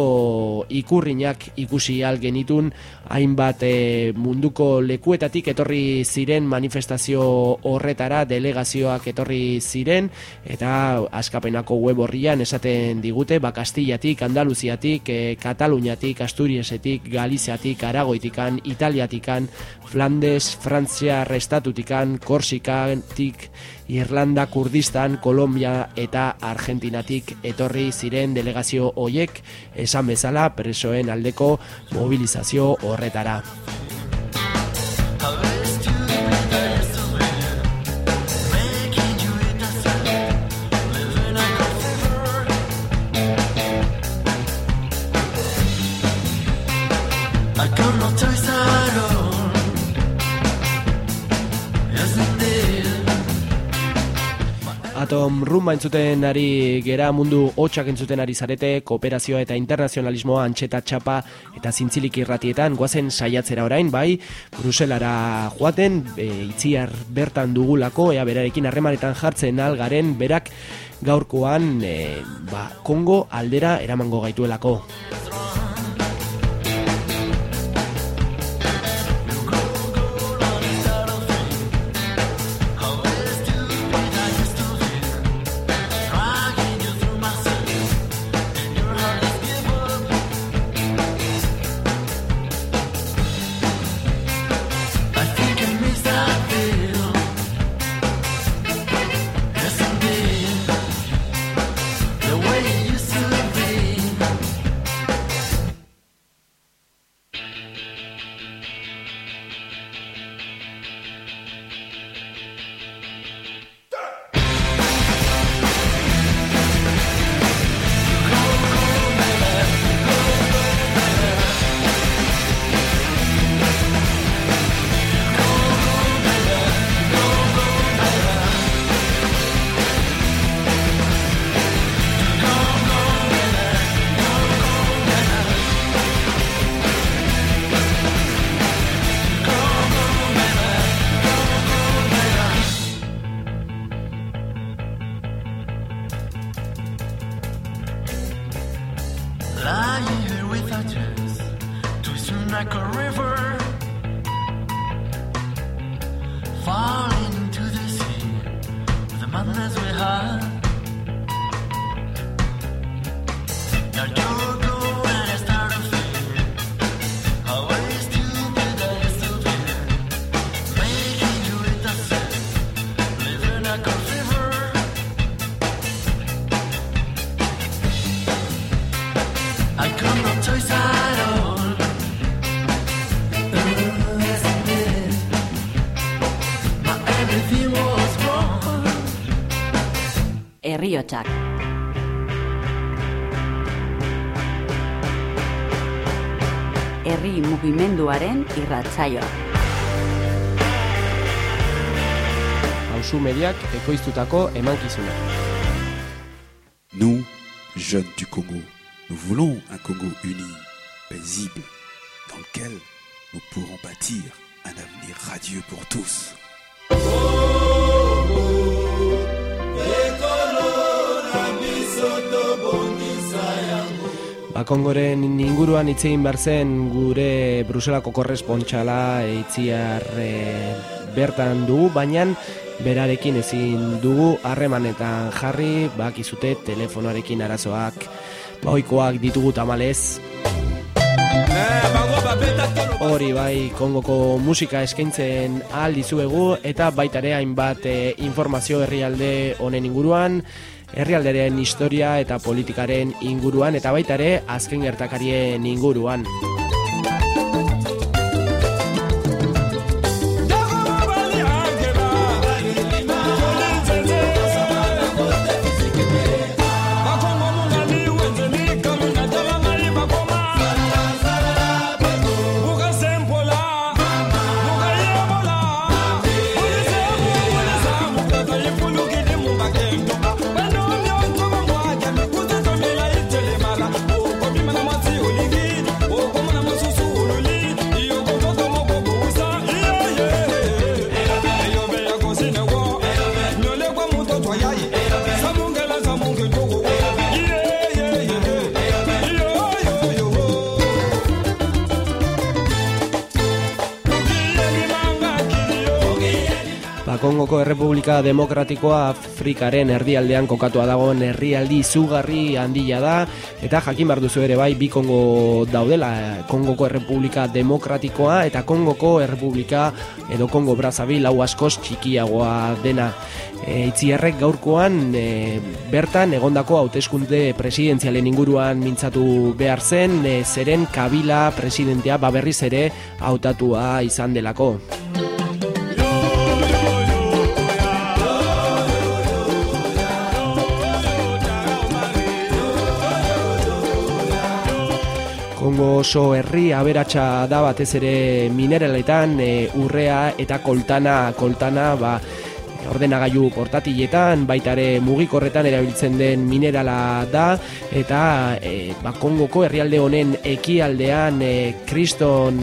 ikurrinak ikusi al genitun hainbat e, munduko lekuetatik etorri ziren manifestazio horretara delegazioak etorri ziren eta askapenako web horrian esaten digute ba Kastillatik, Andaluziatik, e, Kataluniatik, Asturiesetik, Galiziatik, Aragoitikan, Italiatikan, Flandes, Frantzia, Restatutikan, Korsikatik, Irlanda, Kurdistan, Kolombia eta Argentinatik etorri ziren delegazio hoiek esan bezala presoen aldeko mobilizazio horretara. Rumba entzuten ari gera mundu hotxak entzuten ari zarete, kooperazioa eta internazionalismoa antxeta txapa eta zintzilik irratietan, guazen saiatzera orain, bai, Bruselara joaten, e, itziar bertan dugulako, ea berarekin harremanetan jartzen algaren, berak gaurkoan, e, ba, Kongo aldera eramango gaituelako. like a river falling into the sea. The madness we had. Herriotsak. Herri mugimenduaren irratsaioa. Hauzu mediak ekoiztutako emankizuna. Nous, jeunes du Congo, nous voulons un Congo uni, paisible, dans lequel nous pourrons bâtir un avenir radieux pour tous. Bakongoren inguruan hitz egin behar zen gure Bruselako korrespontxala itziar e, bertan dugu, baina berarekin ezin dugu harremanetan jarri, bakizute telefonoarekin arazoak, baoikoak ditugu tamalez. Hori bai, kongoko musika eskaintzen ahal dizuegu eta baitare hainbat e, informazio herrialde honen inguruan, herrialderen historia eta politikaren inguruan eta baita ere azken gertakarien inguruan. Errepublika Demokratikoa Afrikaren erdialdean kokatua dagoen herrialdi izugarri handia da eta jakin behar duzu ere bai bi Kongo daudela Kongoko Errepublika Demokratikoa eta Kongoko Errepublika edo Kongo Brazabil hau askoz txikiagoa dena e, itziarrek gaurkoan e, bertan egondako hauteskunde presidenzialen inguruan mintzatu behar zen e, zeren kabila presidentea baberriz ere hautatua izan delako. Kongo oso herri aberatsa da batez ere mineraletan e, urrea eta koltana. Koltana ba, ordenagailu portatiletan, baita ere mugikorretan erabiltzen den minerala da. Eta e, ba, Kongoko herrialde honen ekialdean e, kriston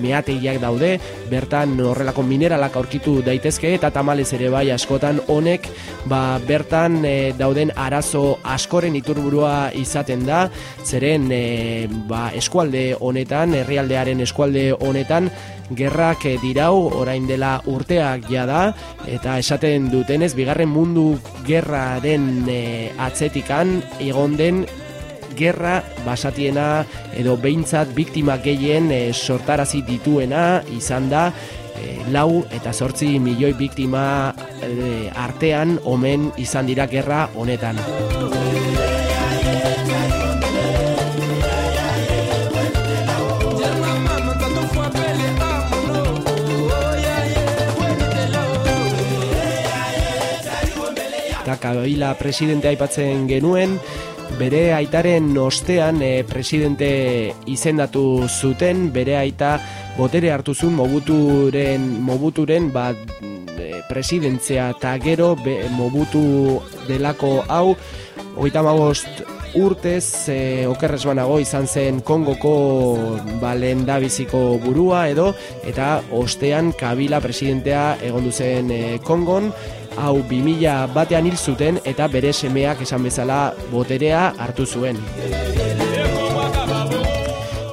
meateiak daude, bertan horrelako mineralak aurkitu daitezke eta tamalez ere bai askotan honek ba, bertan e, dauden arazo askoren iturburua izaten da, zeren e, ba, eskualde honetan, herrialdearen eskualde honetan, gerrak dirau orain dela urteak jada eta esaten dutenez bigarren mundu gerraren e, atzetikan egon den gerra basatiena edo behintzat biktima gehien e, sortarazi dituena izan da e, lau eta sortzi milioi biktima e, artean omen izan dira gerra honetan. Eta kabila presidente aipatzen genuen, bere aitaren ostean e, presidente izendatu zuten, bere aita botere hartu zuen mobuturen, mobuturen ba, e, presidentzia eta gero be, mobutu delako hau, hogeita magost urtez e, okerrez banago izan zen Kongoko balen biziko burua edo eta ostean kabila presidentea egon zen e, Kongon hau 2000 batean hil zuten eta bere semeak esan bezala boterea hartu zuen.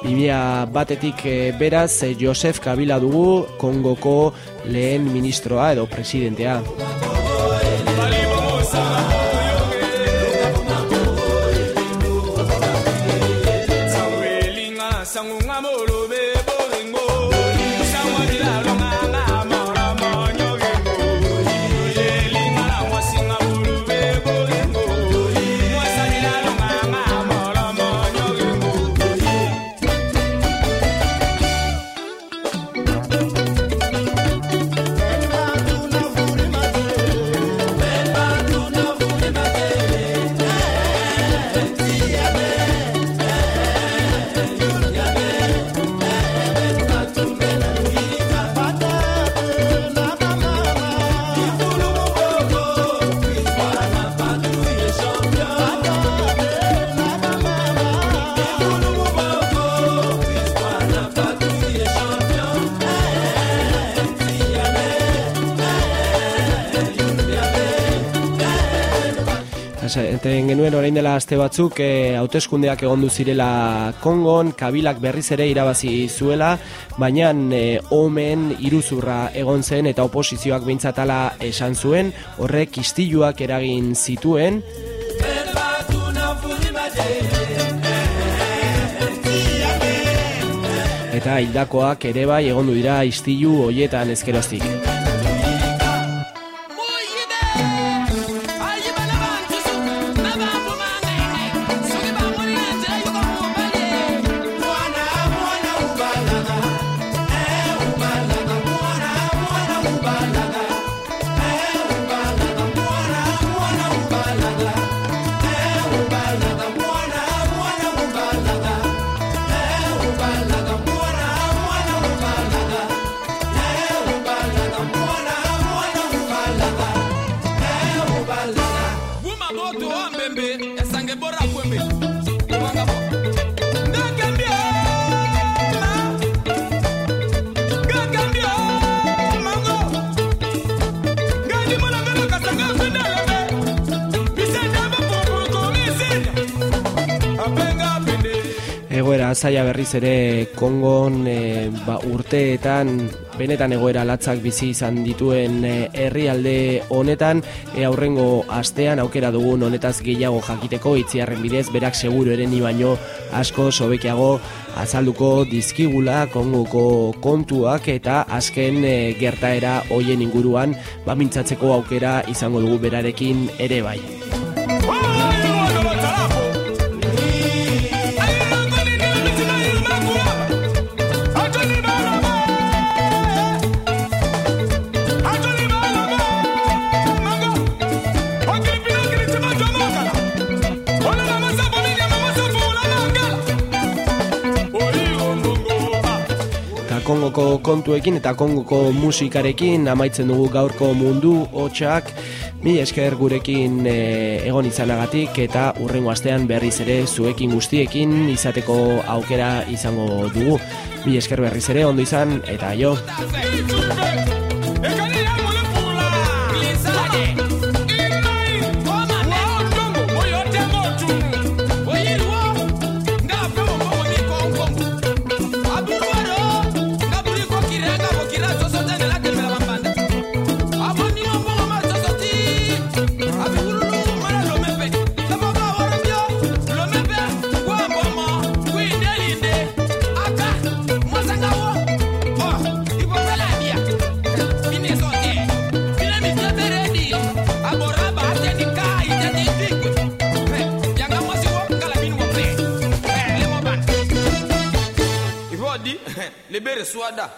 2000 batetik eh, beraz eh, Josef Kabila dugu Kongoko lehen ministroa edo presidentea. Eten genuen orain dela aste batzuk e, hauteskundeak egondu zirela Kongon, Kabilak berriz ere irabazi zuela, baina e, omen iruzurra egon zen eta oposizioak behintzatala esan zuen, horrek istiluak eragin zituen. Eta hildakoak ere bai egondu dira istilu hoietan ezkeroztik. Zaila berriz ere Kongon e, ba, urteetan benetan egoera latzak bizi izan dituen e, herrialde honetan e, aurrengo astean aukera dugun honetaz gehiago jakiteko itziarren bidez berak seguru ere ni baino asko sobekiago azalduko dizkigula Kongoko kontuak eta azken e, gertaera hoien inguruan ba mintzatzeko aukera izango dugu berarekin ere bai. Kontuekin eta Kongoko musikarekin amaitzen dugu gaurko mundu hotxak. Mi esker gurekin e, egon izanagatik eta urrengo astean berriz ere zuekin guztiekin izateko aukera izango dugu. Mi esker berriz ere ondo izan eta jo persuada